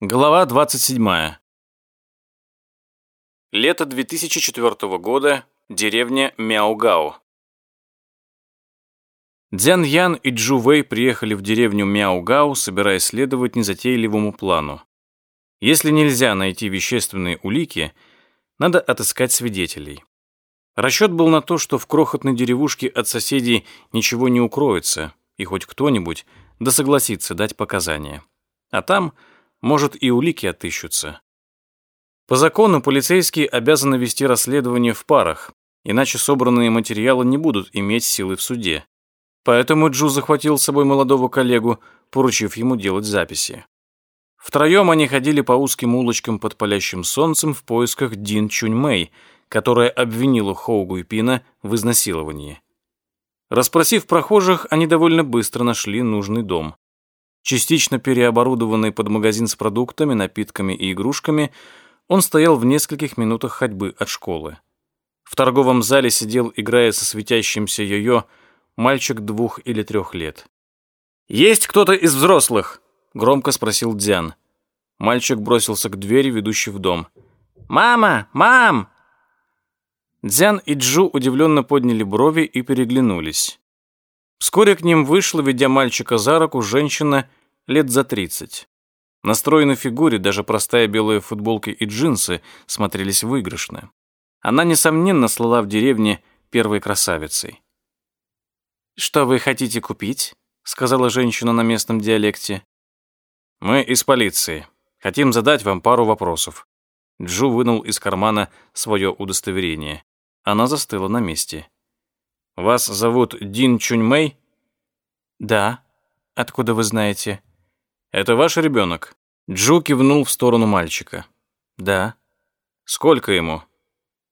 Глава 27. Лето 2004 года. Деревня Мяугао. Дзян Ян и Джу Вэй приехали в деревню Мяугао, собираясь следовать незатейливому плану. Если нельзя найти вещественные улики, надо отыскать свидетелей. Расчет был на то, что в крохотной деревушке от соседей ничего не укроется, и хоть кто-нибудь да согласится дать показания. А там может, и улики отыщутся. По закону полицейские обязаны вести расследование в парах, иначе собранные материалы не будут иметь силы в суде. Поэтому Джу захватил с собой молодого коллегу, поручив ему делать записи. Втроем они ходили по узким улочкам под палящим солнцем в поисках Дин Чунь Мэй, которая обвинила Хоу Гуйпина в изнасиловании. Распросив прохожих, они довольно быстро нашли нужный дом. Частично переоборудованный под магазин с продуктами, напитками и игрушками, он стоял в нескольких минутах ходьбы от школы. В торговом зале сидел, играя со светящимся йо-йо, мальчик двух или трех лет. «Есть кто-то из взрослых?» — громко спросил Дзян. Мальчик бросился к двери, ведущей в дом. «Мама! Мам!» Дзян и Джу удивленно подняли брови и переглянулись. Вскоре к ним вышла, ведя мальчика за руку, женщина лет за тридцать. На стройной фигуре даже простая белая футболка и джинсы смотрелись выигрышно. Она, несомненно, слала в деревне первой красавицей. «Что вы хотите купить?» — сказала женщина на местном диалекте. «Мы из полиции. Хотим задать вам пару вопросов». Джу вынул из кармана свое удостоверение. Она застыла на месте. Вас зовут Дин Чуньмэй? Да. Откуда вы знаете? Это ваш ребенок? Джу кивнул в сторону мальчика. Да. Сколько ему?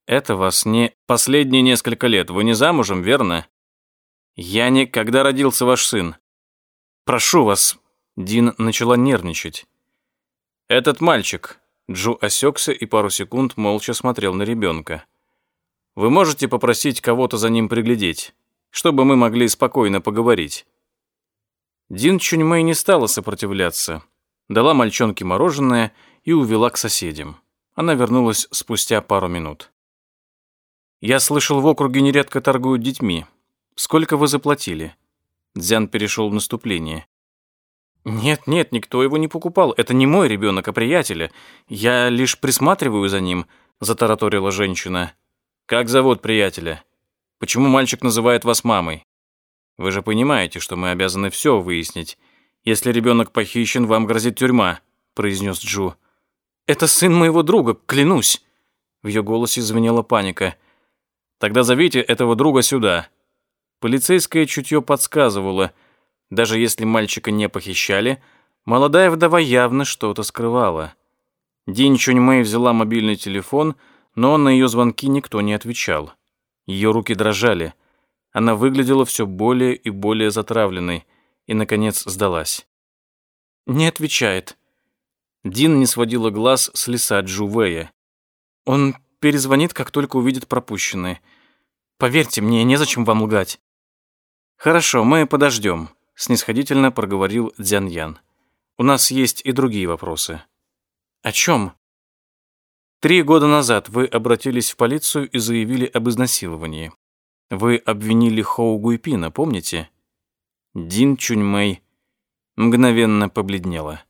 Это вас не последние несколько лет. Вы не замужем, верно? Я не... Когда родился ваш сын? Прошу вас. Дин начала нервничать. Этот мальчик. Джу осекся и пару секунд молча смотрел на ребенка. Вы можете попросить кого-то за ним приглядеть, чтобы мы могли спокойно поговорить?» Дин Чуньмэй не стала сопротивляться, дала мальчонке мороженое и увела к соседям. Она вернулась спустя пару минут. «Я слышал, в округе нередко торгуют детьми. Сколько вы заплатили?» Дзян перешел в наступление. «Нет, нет, никто его не покупал. Это не мой ребенок, а приятеля. Я лишь присматриваю за ним», — затараторила женщина. «Как зовут приятеля? Почему мальчик называет вас мамой? Вы же понимаете, что мы обязаны все выяснить. Если ребенок похищен, вам грозит тюрьма», — произнес Джу. «Это сын моего друга, клянусь!» В ее голосе звенела паника. «Тогда зовите этого друга сюда». Полицейское чутье подсказывало, даже если мальчика не похищали, молодая вдова явно что-то скрывала. Дин Чуньмэй взяла мобильный телефон — но на ее звонки никто не отвечал. Ее руки дрожали. Она выглядела все более и более затравленной и, наконец, сдалась. «Не отвечает». Дин не сводила глаз с лица Джувея. «Он перезвонит, как только увидит пропущенные. Поверьте мне, незачем вам лгать». «Хорошо, мы подождем», — снисходительно проговорил Дзян Ян. «У нас есть и другие вопросы». «О чем?» Три года назад вы обратились в полицию и заявили об изнасиловании. Вы обвинили Хоу Гуйпина, помните? Дин Чуньмэй мгновенно побледнела.